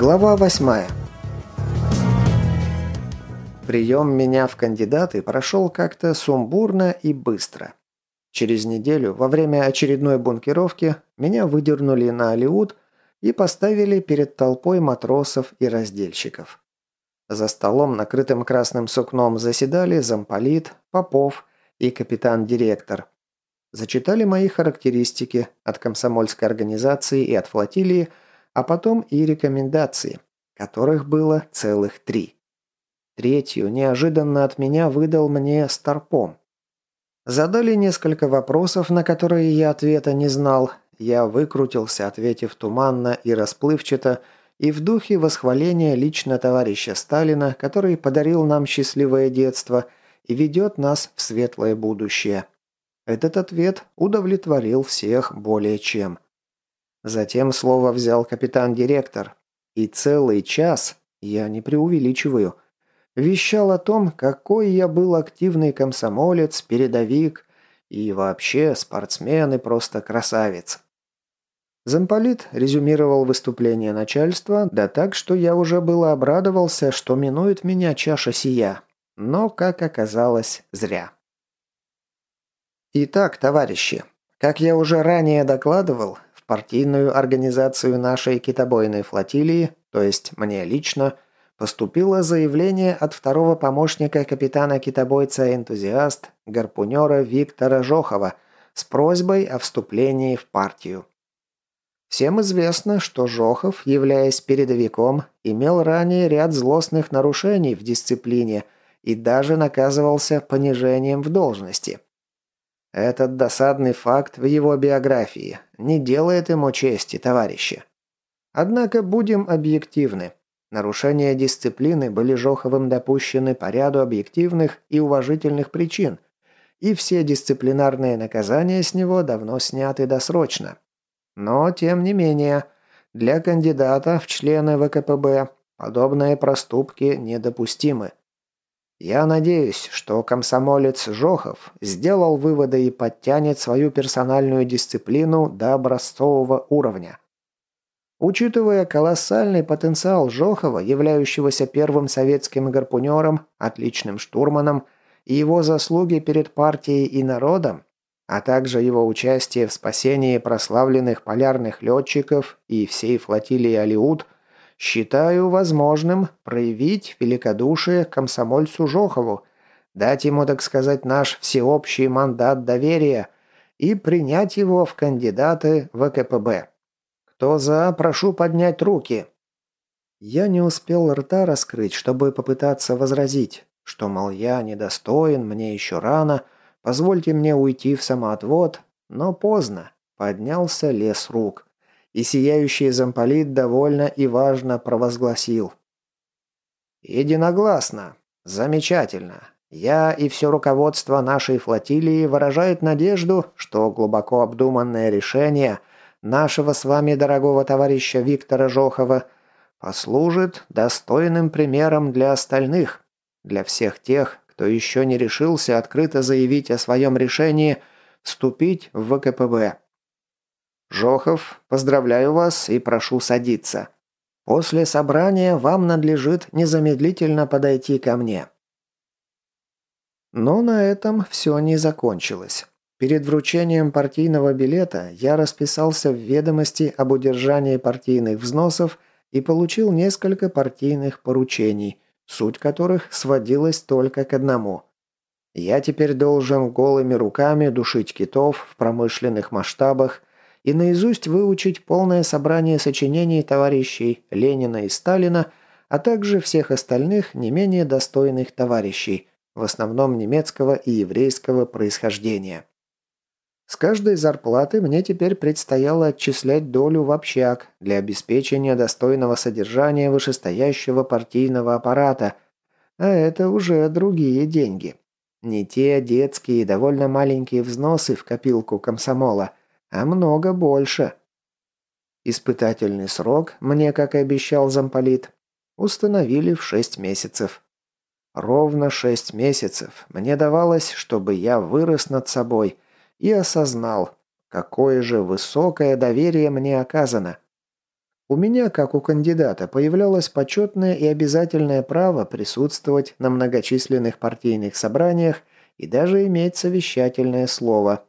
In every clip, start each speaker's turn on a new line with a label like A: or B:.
A: Глава восьмая. Прием меня в кандидаты прошел как-то сумбурно и быстро. Через неделю, во время очередной бункеровки, меня выдернули на Алиут и поставили перед толпой матросов и раздельщиков. За столом, накрытым красным сукном, заседали замполит, Попов и капитан-директор. Зачитали мои характеристики от комсомольской организации и от флотилии – а потом и рекомендации, которых было целых три. Третью неожиданно от меня выдал мне Старпом. Задали несколько вопросов, на которые я ответа не знал. Я выкрутился, ответив туманно и расплывчато, и в духе восхваления лично товарища Сталина, который подарил нам счастливое детство и ведет нас в светлое будущее. Этот ответ удовлетворил всех более чем. Затем слово взял капитан-директор. И целый час, я не преувеличиваю, вещал о том, какой я был активный комсомолец, передовик и вообще спортсмен и просто красавец. Замполит резюмировал выступление начальства, да так, что я уже было обрадовался, что минует меня чаша сия. Но, как оказалось, зря. Итак, товарищи, как я уже ранее докладывал, партийную организацию нашей китобойной флотилии, то есть мне лично, поступило заявление от второго помощника капитана-китобойца-энтузиаст, гарпунера Виктора Жохова с просьбой о вступлении в партию. Всем известно, что Жохов, являясь передовиком, имел ранее ряд злостных нарушений в дисциплине и даже наказывался понижением в должности – этот досадный факт в его биографии не делает ему чести, товарищи. Однако будем объективны. Нарушения дисциплины были Жоховым допущены по ряду объективных и уважительных причин, и все дисциплинарные наказания с него давно сняты досрочно. Но, тем не менее, для кандидата в члены ВКПБ подобные проступки недопустимы. Я надеюсь, что комсомолец Жохов сделал выводы и подтянет свою персональную дисциплину до образцового уровня. Учитывая колоссальный потенциал Жохова, являющегося первым советским гарпунером, отличным штурманом, и его заслуги перед партией и народом, а также его участие в спасении прославленных полярных летчиков и всей флотилии «Алиут», Считаю возможным проявить великодушие комсомольцу Жохову, дать ему, так сказать, наш всеобщий мандат доверия и принять его в кандидаты в ВКПБ. Кто за, прошу поднять руки. Я не успел рта раскрыть, чтобы попытаться возразить, что, мол, я недостоин, мне еще рано, позвольте мне уйти в самоотвод, но поздно, поднялся лес рук и сияющий замполит довольно и важно провозгласил. «Единогласно. Замечательно. Я и все руководство нашей флотилии выражает надежду, что глубоко обдуманное решение нашего с вами дорогого товарища Виктора Жохова послужит достойным примером для остальных, для всех тех, кто еще не решился открыто заявить о своем решении вступить в ВКПБ. «Жохов, поздравляю вас и прошу садиться. После собрания вам надлежит незамедлительно подойти ко мне». Но на этом все не закончилось. Перед вручением партийного билета я расписался в ведомости об удержании партийных взносов и получил несколько партийных поручений, суть которых сводилась только к одному. Я теперь должен голыми руками душить китов в промышленных масштабах, и наизусть выучить полное собрание сочинений товарищей Ленина и Сталина, а также всех остальных не менее достойных товарищей, в основном немецкого и еврейского происхождения. С каждой зарплаты мне теперь предстояло отчислять долю в общак для обеспечения достойного содержания вышестоящего партийного аппарата, а это уже другие деньги. Не те детские довольно маленькие взносы в копилку комсомола – а много больше. Испытательный срок, мне, как и обещал замполит, установили в шесть месяцев. Ровно шесть месяцев мне давалось, чтобы я вырос над собой и осознал, какое же высокое доверие мне оказано. У меня, как у кандидата, появлялось почетное и обязательное право присутствовать на многочисленных партийных собраниях и даже иметь совещательное слово.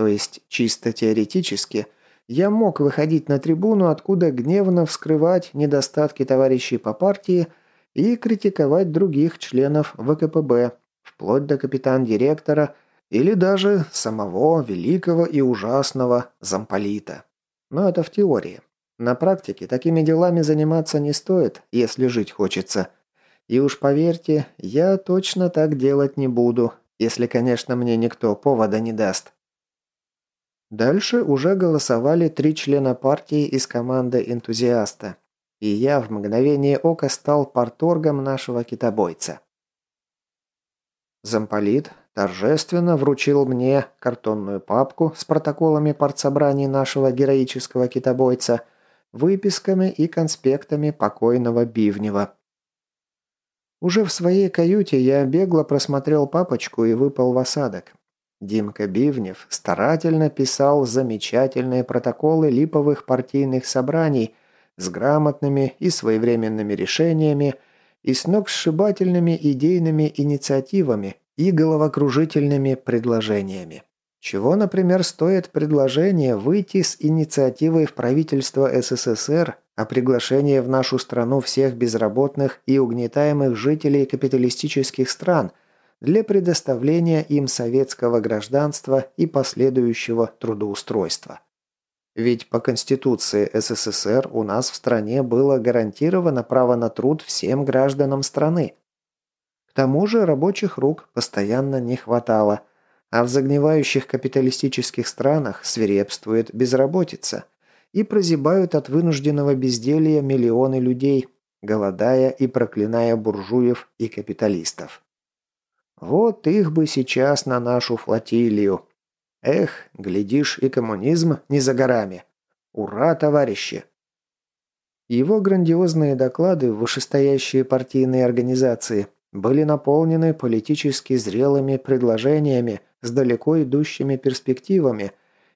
A: То есть, чисто теоретически, я мог выходить на трибуну, откуда гневно вскрывать недостатки товарищей по партии и критиковать других членов ВКПБ, вплоть до капитан-директора или даже самого великого и ужасного замполита. Но это в теории. На практике такими делами заниматься не стоит, если жить хочется. И уж поверьте, я точно так делать не буду, если, конечно, мне никто повода не даст. Дальше уже голосовали три члена партии из команды энтузиаста. И я в мгновение ока стал порторгом нашего китобойца. Замполит торжественно вручил мне картонную папку с протоколами партсобраний нашего героического китобойца – выписками и конспектами покойного Бивнева. Уже в своей каюте я бегло просмотрел папочку и выпал в осадок. Димка Бивнев старательно писал замечательные протоколы липовых партийных собраний с грамотными и своевременными решениями и с сногсшибательными идейными инициативами и головокружительными предложениями. Чего, например, стоит предложение выйти с инициативой в правительство СССР о приглашении в нашу страну всех безработных и угнетаемых жителей капиталистических стран для предоставления им советского гражданства и последующего трудоустройства. Ведь по Конституции СССР у нас в стране было гарантировано право на труд всем гражданам страны. К тому же рабочих рук постоянно не хватало – а в загнивающих капиталистических странах свирепствует безработица и прозябают от вынужденного безделья миллионы людей, голодая и проклиная буржуев и капиталистов. Вот их бы сейчас на нашу флотилию. Эх, глядишь, и коммунизм не за горами. Ура, товарищи! Его грандиозные доклады в вышестоящие партийные организации были наполнены политически зрелыми предложениями, с далеко идущими перспективами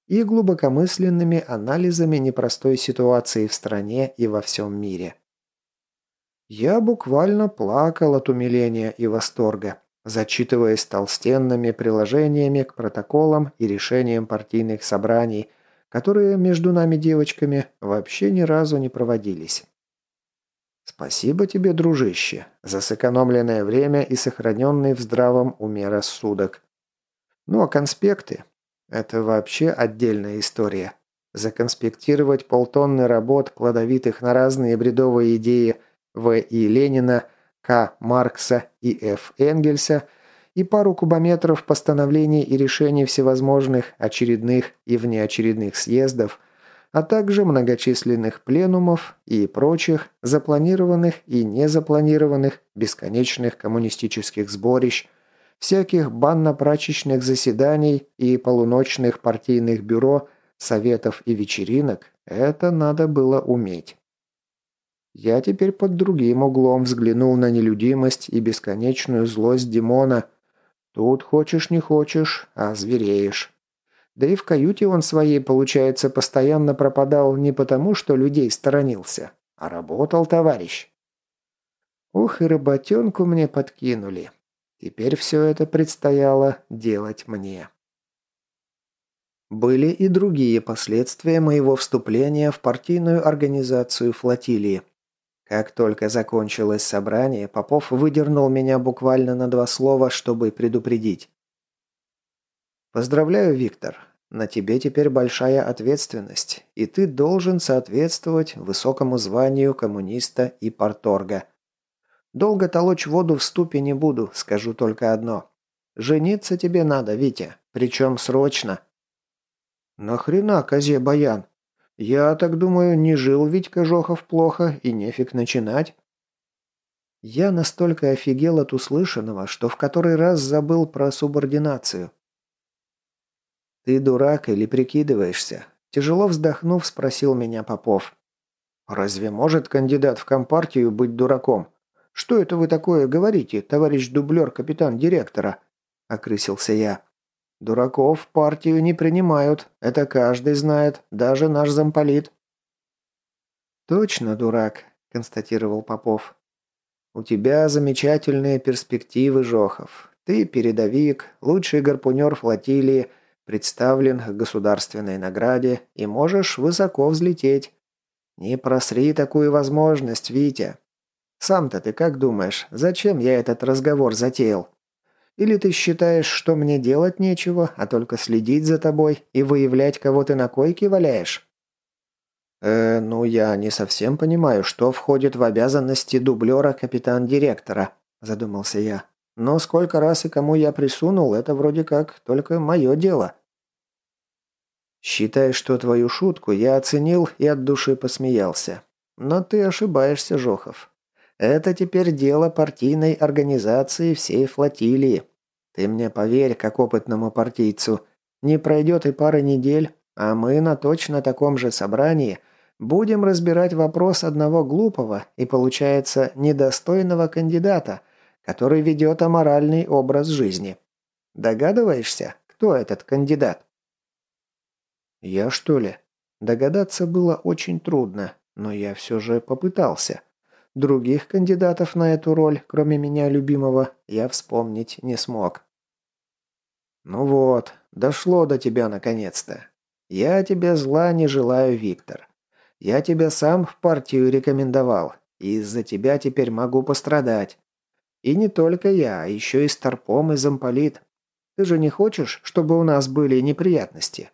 A: и глубокомысленными анализами непростой ситуации в стране и во всем мире. Я буквально плакал от умиления и восторга, зачитываясь толстенными приложениями к протоколам и решениям партийных собраний, которые между нами девочками вообще ни разу не проводились. Спасибо тебе, дружище, за сэкономленное время и сохраненный в здравом уме рассудок. Ну а конспекты – это вообще отдельная история. Законспектировать полтонны работ, плодовитых на разные бредовые идеи В. И. Ленина, К. Маркса и Ф. Энгельса и пару кубометров постановлений и решений всевозможных очередных и внеочередных съездов, а также многочисленных пленумов и прочих запланированных и незапланированных бесконечных коммунистических сборищ – всяких банно-прачечных заседаний и полуночных партийных бюро, советов и вечеринок – это надо было уметь. Я теперь под другим углом взглянул на нелюдимость и бесконечную злость Димона. Тут хочешь не хочешь, а звереешь. Да и в каюте он своей, получается, постоянно пропадал не потому, что людей сторонился, а работал товарищ. Ух, и работенку мне подкинули. Теперь все это предстояло делать мне. Были и другие последствия моего вступления в партийную организацию флотилии. Как только закончилось собрание, Попов выдернул меня буквально на два слова, чтобы предупредить. «Поздравляю, Виктор. На тебе теперь большая ответственность, и ты должен соответствовать высокому званию коммуниста и порторга. Долго толочь воду в ступе не буду, скажу только одно. Жениться тебе надо, Витя, причем срочно». «Нахрена, козе Баян? Я так думаю, не жил Витька Жохов плохо и нефиг начинать». Я настолько офигел от услышанного, что в который раз забыл про субординацию. «Ты дурак или прикидываешься?» Тяжело вздохнув, спросил меня Попов. «Разве может кандидат в компартию быть дураком? «Что это вы такое говорите, товарищ дублер капитан директора?» – окрысился я. «Дураков в партию не принимают, это каждый знает, даже наш замполит». «Точно, дурак», – констатировал Попов. «У тебя замечательные перспективы, Жохов. Ты передовик, лучший гарпунер флотилии, представлен к государственной награде и можешь высоко взлететь. Не просри такую возможность, Витя. Сам-то ты как думаешь, зачем я этот разговор затеял? Или ты считаешь, что мне делать нечего, а только следить за тобой и выявлять, кого ты на койке валяешь? «Э, ну я не совсем понимаю, что входит в обязанности дублера капитан-директора», – задумался я. «Но сколько раз и кому я присунул, это вроде как только мое дело». «Считай, что твою шутку я оценил и от души посмеялся. Но ты ошибаешься, Жохов. Это теперь дело партийной организации всей флотилии. Ты мне поверь, как опытному партийцу. Не пройдет и пары недель, а мы на точно таком же собрании – Будем разбирать вопрос одного глупого и, получается, недостойного кандидата, который ведет аморальный образ жизни. Догадываешься, кто этот кандидат? Я что ли? Догадаться было очень трудно, но я все же попытался. Других кандидатов на эту роль, кроме меня любимого, я вспомнить не смог. «Ну вот, дошло до тебя наконец-то. Я тебе зла не желаю, Виктор. Я тебя сам в партию рекомендовал, и из-за тебя теперь могу пострадать. И не только я, а еще и Старпом и Замполит. Ты же не хочешь, чтобы у нас были неприятности?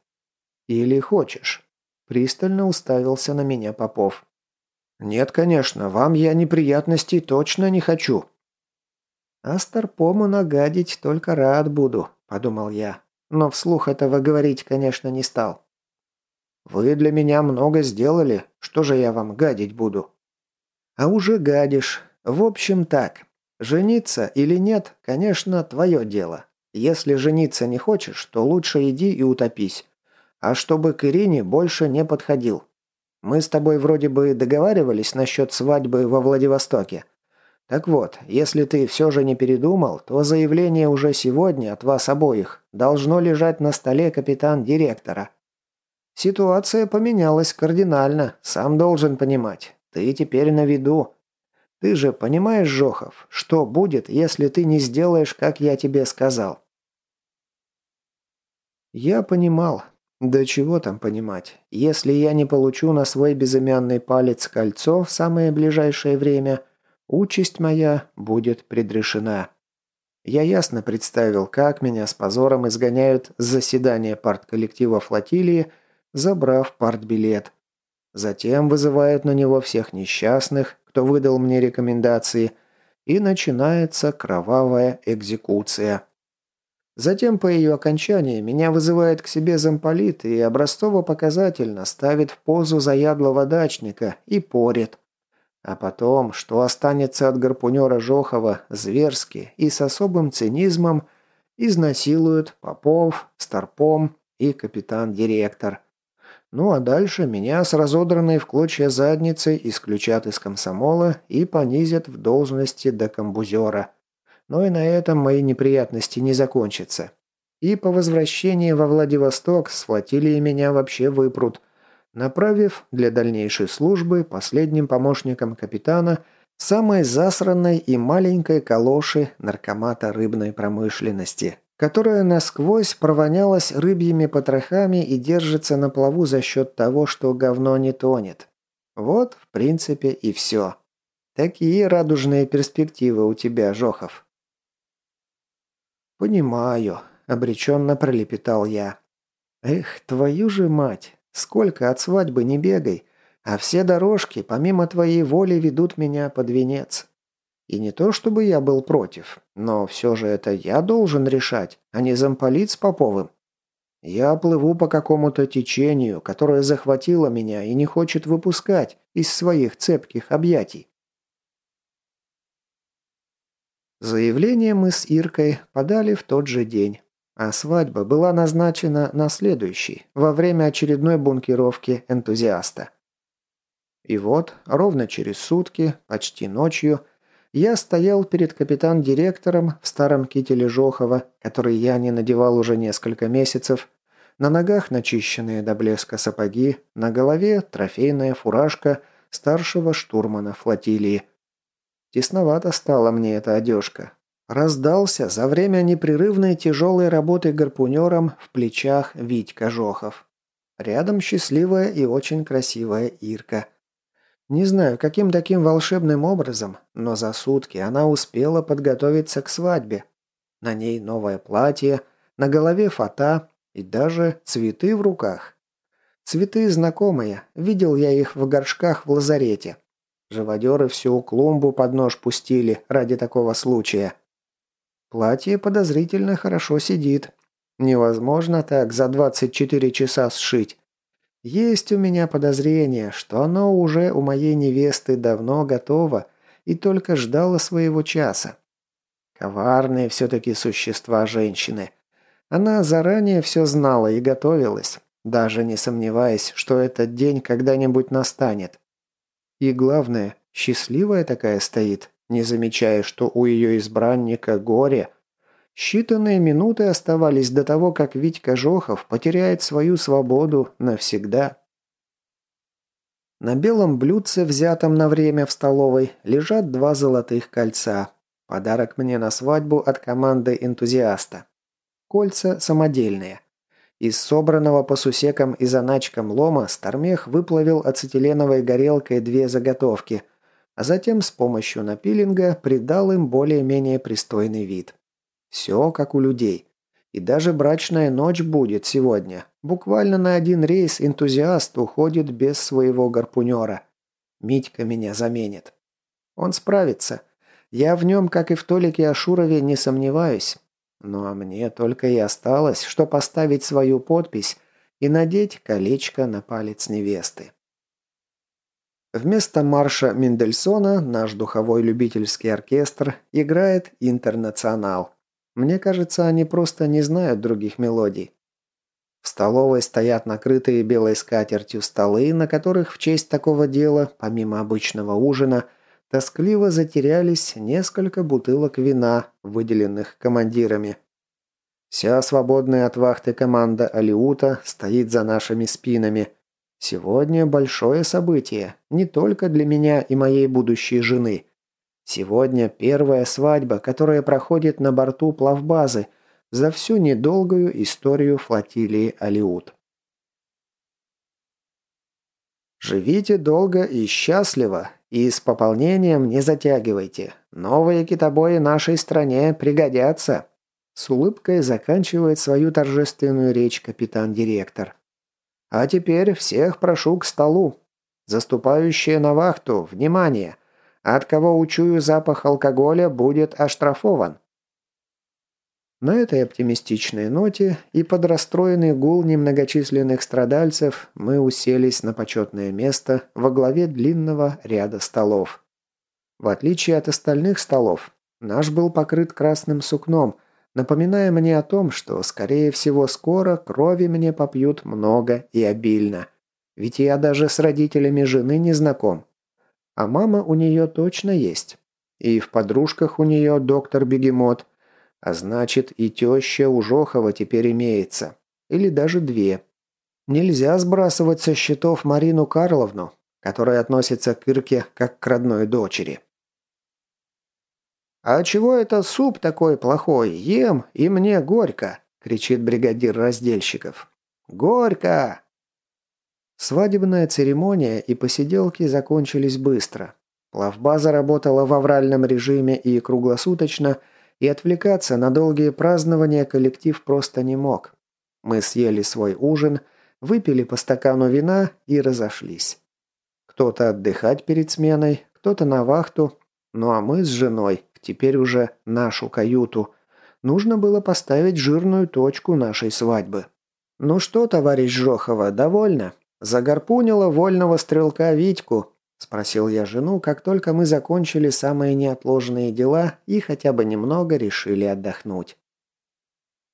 A: Или хочешь?» Пристально уставился на меня Попов. «Нет, конечно, вам я неприятностей точно не хочу». «А Старпому нагадить только рад буду», – подумал я. Но вслух этого говорить, конечно, не стал. Вы для меня много сделали. Что же я вам гадить буду? А уже гадишь. В общем так. Жениться или нет, конечно, твое дело. Если жениться не хочешь, то лучше иди и утопись. А чтобы к Ирине больше не подходил. Мы с тобой вроде бы договаривались насчет свадьбы во Владивостоке. Так вот, если ты все же не передумал, то заявление уже сегодня от вас обоих должно лежать на столе капитан-директора. Ситуация поменялась кардинально, сам должен понимать. Ты теперь на виду. Ты же понимаешь, Жохов, что будет, если ты не сделаешь, как я тебе сказал?» Я понимал. Да чего там понимать. Если я не получу на свой безымянный палец кольцо в самое ближайшее время, участь моя будет предрешена. Я ясно представил, как меня с позором изгоняют с заседания партколлектива флотилии забрав партбилет. Затем вызывают на него всех несчастных, кто выдал мне рекомендации, и начинается кровавая экзекуция. Затем по ее окончании меня вызывает к себе замполит и образцово-показательно ставит в позу заядлого дачника и порит. А потом, что останется от гарпунера Жохова, зверски и с особым цинизмом, изнасилуют Попов, Старпом и капитан-директор – ну а дальше меня с разодранной в клочья задницей исключат из комсомола и понизят в должности до комбузера. Но и на этом мои неприятности не закончатся. И по возвращении во Владивосток с флотилии меня вообще выпрут, направив для дальнейшей службы последним помощником капитана самой засранной и маленькой калоши наркомата рыбной промышленности, которая насквозь провонялась рыбьими потрохами и держится на плаву за счет того, что говно не тонет. Вот, в принципе, и все. Такие радужные перспективы у тебя, Жохов. «Понимаю», — обреченно пролепетал я. «Эх, твою же мать! Сколько от свадьбы не бегай, а все дорожки, помимо твоей воли, ведут меня под венец. И не то чтобы я был против, но все же это я должен решать, а не замполит с Поповым. Я плыву по какому-то течению, которое захватило меня и не хочет выпускать из своих цепких объятий. Заявление мы с Иркой подали в тот же день, а свадьба была назначена на следующий, во время очередной бункеровки энтузиаста. И вот, ровно через сутки, почти ночью, я стоял перед капитан-директором в старом кителе Жохова, который я не надевал уже несколько месяцев, на ногах начищенные до блеска сапоги, на голове трофейная фуражка старшего штурмана флотилии. Тесновато стало мне эта одежка. Раздался за время непрерывной тяжелой работы гарпунером в плечах Витька Жохов. Рядом счастливая и очень красивая Ирка. Не знаю, каким таким волшебным образом, но за сутки она успела подготовиться к свадьбе. На ней новое платье, на голове фата и даже цветы в руках. Цветы знакомые, видел я их в горшках в лазарете. Живодеры всю клумбу под нож пустили ради такого случая. Платье подозрительно хорошо сидит. Невозможно так за 24 часа сшить. Есть у меня подозрение, что оно уже у моей невесты давно готово и только ждало своего часа. Коварные все-таки существа женщины. Она заранее все знала и готовилась, даже не сомневаясь, что этот день когда-нибудь настанет. И главное, счастливая такая стоит, не замечая, что у ее избранника горе. Считанные минуты оставались до того, как Витька Жохов потеряет свою свободу навсегда. На белом блюдце, взятом на время в столовой, лежат два золотых кольца. Подарок мне на свадьбу от команды энтузиаста. Кольца самодельные. Из собранного по сусекам и заначкам лома Стармех выплавил ацетиленовой горелкой две заготовки, а затем с помощью напилинга придал им более-менее пристойный вид. Все как у людей. И даже брачная ночь будет сегодня. Буквально на один рейс энтузиаст уходит без своего гарпунера. Митька меня заменит. Он справится. Я в нем, как и в Толике Ашурове, не сомневаюсь. Ну а мне только и осталось, что поставить свою подпись и надеть колечко на палец невесты. Вместо марша Мендельсона наш духовой любительский оркестр играет «Интернационал». Мне кажется, они просто не знают других мелодий. В столовой стоят накрытые белой скатертью столы, на которых в честь такого дела, помимо обычного ужина, тоскливо затерялись несколько бутылок вина, выделенных командирами. Вся свободная от вахты команда Алиута стоит за нашими спинами – Сегодня большое событие, не только для меня и моей будущей жены. Сегодня первая свадьба, которая проходит на борту плавбазы за всю недолгую историю флотилии Алиут. Живите долго и счастливо, и с пополнением не затягивайте. Новые китобои нашей стране пригодятся. С улыбкой заканчивает свою торжественную речь капитан-директор. А теперь всех прошу к столу. Заступающие на вахту, внимание! От кого учую запах алкоголя, будет оштрафован. На этой оптимистичной ноте и под расстроенный гул немногочисленных страдальцев мы уселись на почетное место во главе длинного ряда столов. В отличие от остальных столов, наш был покрыт красным сукном – напоминая мне о том, что, скорее всего, скоро крови мне попьют много и обильно. Ведь я даже с родителями жены не знаком. А мама у нее точно есть. И в подружках у нее доктор Бегемот. А значит, и теща у Жохова теперь имеется. Или даже две. Нельзя сбрасывать со счетов Марину Карловну, которая относится к Ирке как к родной дочери. «А чего это суп такой плохой? Ем, и мне горько!» – кричит бригадир раздельщиков. «Горько!» Свадебная церемония и посиделки закончились быстро. Плавбаза работала в авральном режиме и круглосуточно, и отвлекаться на долгие празднования коллектив просто не мог. Мы съели свой ужин, выпили по стакану вина и разошлись. Кто-то отдыхать перед сменой, кто-то на вахту, ну а мы с женой теперь уже нашу каюту. Нужно было поставить жирную точку нашей свадьбы. «Ну что, товарищ Жохова, довольно? Загорпунила вольного стрелка Витьку?» – спросил я жену, как только мы закончили самые неотложные дела и хотя бы немного решили отдохнуть.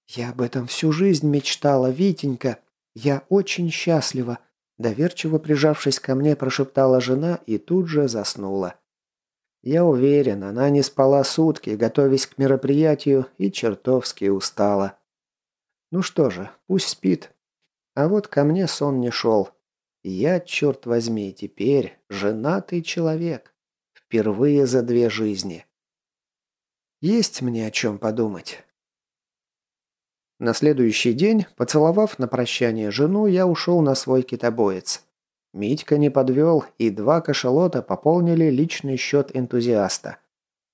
A: «Я об этом всю жизнь мечтала, Витенька. Я очень счастлива», – доверчиво прижавшись ко мне, прошептала жена и тут же заснула. Я уверен, она не спала сутки, готовясь к мероприятию, и чертовски устала. Ну что же, пусть спит. А вот ко мне сон не шел. Я, черт возьми, теперь женатый человек. Впервые за две жизни. Есть мне о чем подумать. На следующий день, поцеловав на прощание жену, я ушел на свой китобоец. Митька не подвел, и два кашалота пополнили личный счет энтузиаста.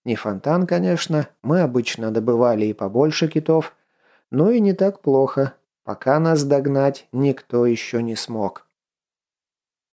A: Не фонтан, конечно, мы обычно добывали и побольше китов, но и не так плохо, пока нас догнать никто еще не смог.